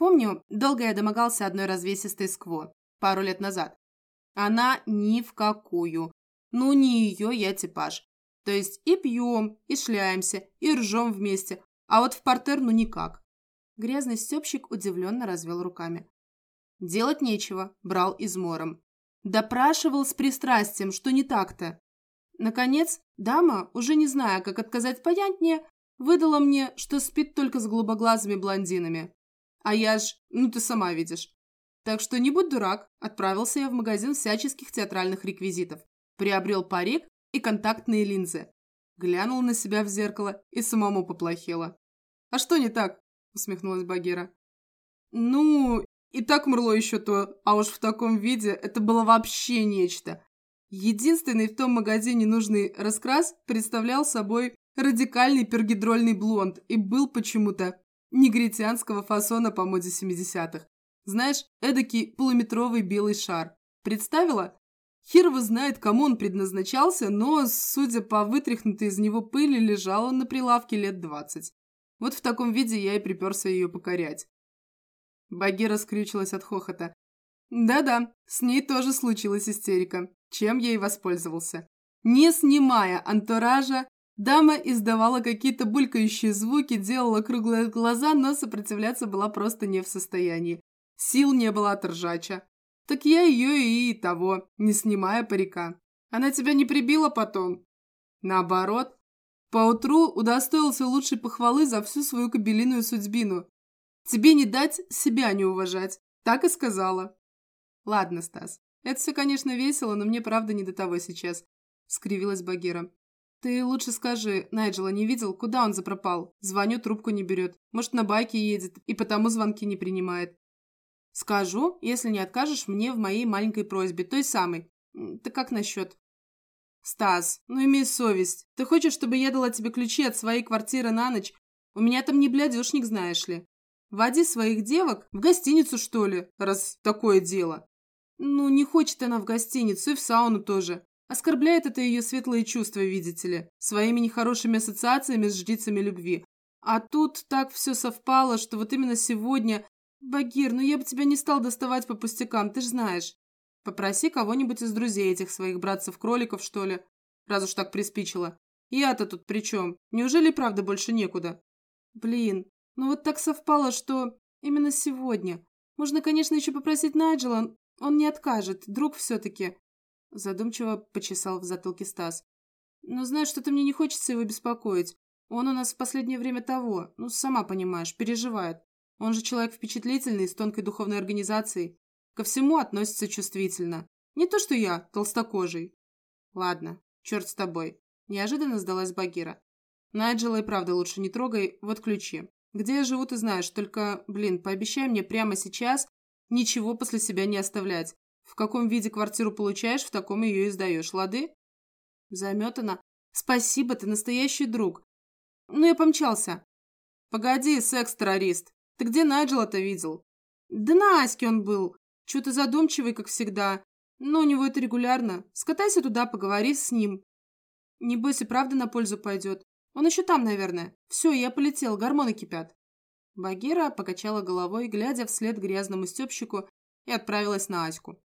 Помню, долго я домогался одной развесистой скво, пару лет назад. Она ни в какую. Ну, не ее я типаж. То есть и пьем, и шляемся, и ржем вместе, а вот в портер ну никак. Грязный степщик удивленно развел руками. Делать нечего, брал измором. Допрашивал с пристрастием, что не так-то. Наконец, дама, уже не зная, как отказать понятнее, выдала мне, что спит только с голубоглазыми блондинами. А я ж, ну ты сама видишь. Так что не будь дурак, отправился я в магазин всяческих театральных реквизитов. Приобрел парик и контактные линзы. Глянул на себя в зеркало и самому поплохело. «А что не так?» – усмехнулась Багира. «Ну, и так мрло еще то, а уж в таком виде это было вообще нечто. Единственный в том магазине нужный раскрас представлял собой радикальный пергидрольный блонд и был почему-то негритянского фасона по моде 70-х. Знаешь, эдакий полуметровый белый шар. Представила? Хер знает, кому он предназначался, но, судя по вытряхнутой из него пыли, лежал он на прилавке лет двадцать. Вот в таком виде я и приперся ее покорять. Багира скрючилась от хохота. Да-да, с ней тоже случилась истерика, чем я и воспользовался. Не снимая антуража, дама издавала какие-то булькающие звуки, делала круглые глаза, но сопротивляться была просто не в состоянии. Сил не было от ржача. Так я ее и того, не снимая парика. Она тебя не прибила потом? Наоборот. Поутру удостоился лучшей похвалы за всю свою кабелиную судьбину. Тебе не дать, себя не уважать. Так и сказала. Ладно, Стас. Это все, конечно, весело, но мне правда не до того сейчас. Скривилась Багира. Ты лучше скажи, Найджела не видел, куда он запропал? Звоню, трубку не берет. Может, на байке едет, и потому звонки не принимает. Скажу, если не откажешь мне в моей маленькой просьбе, той самой. Ты как насчет? Стас, ну имей совесть. Ты хочешь, чтобы я дала тебе ключи от своей квартиры на ночь? У меня там не блядюшник, знаешь ли. Води своих девок в гостиницу, что ли, раз такое дело. Ну, не хочет она в гостиницу и в сауну тоже. Оскорбляет это ее светлые чувства, видите ли, своими нехорошими ассоциациями с жрицами любви. А тут так все совпало, что вот именно сегодня... Багир, ну я бы тебя не стал доставать по пустякам, ты ж знаешь. Попроси кого-нибудь из друзей этих своих братцев-кроликов, что ли, раз уж так приспичило. Я-то тут при чем? Неужели правда больше некуда? Блин, ну вот так совпало, что именно сегодня. Можно, конечно, еще попросить Найджела, он не откажет, друг все-таки. Задумчиво почесал в затылке Стас. Но знаешь, что-то мне не хочется его беспокоить. Он у нас в последнее время того, ну, сама понимаешь, переживает. Он же человек впечатлительный, с тонкой духовной организацией. Ко всему относится чувствительно. Не то, что я, толстокожий. Ладно, черт с тобой. Неожиданно сдалась Багира. Найджела и правда лучше не трогай, вот ключи. Где я живу, ты знаешь, только, блин, пообещай мне прямо сейчас ничего после себя не оставлять. В каком виде квартиру получаешь, в таком ее и сдаешь, лады? Заметана. Спасибо, ты настоящий друг. Ну, я помчался. Погоди, секс-террорист. Ты где Найджела-то видел? Да на Аське он был. Чё-то задумчивый, как всегда. Но у него это регулярно. Скатайся туда, поговори с ним. Небось и правда на пользу пойдет. Он еще там, наверное. Все, я полетел, гормоны кипят. Багира покачала головой, глядя вслед грязному степщику, и отправилась на Аську.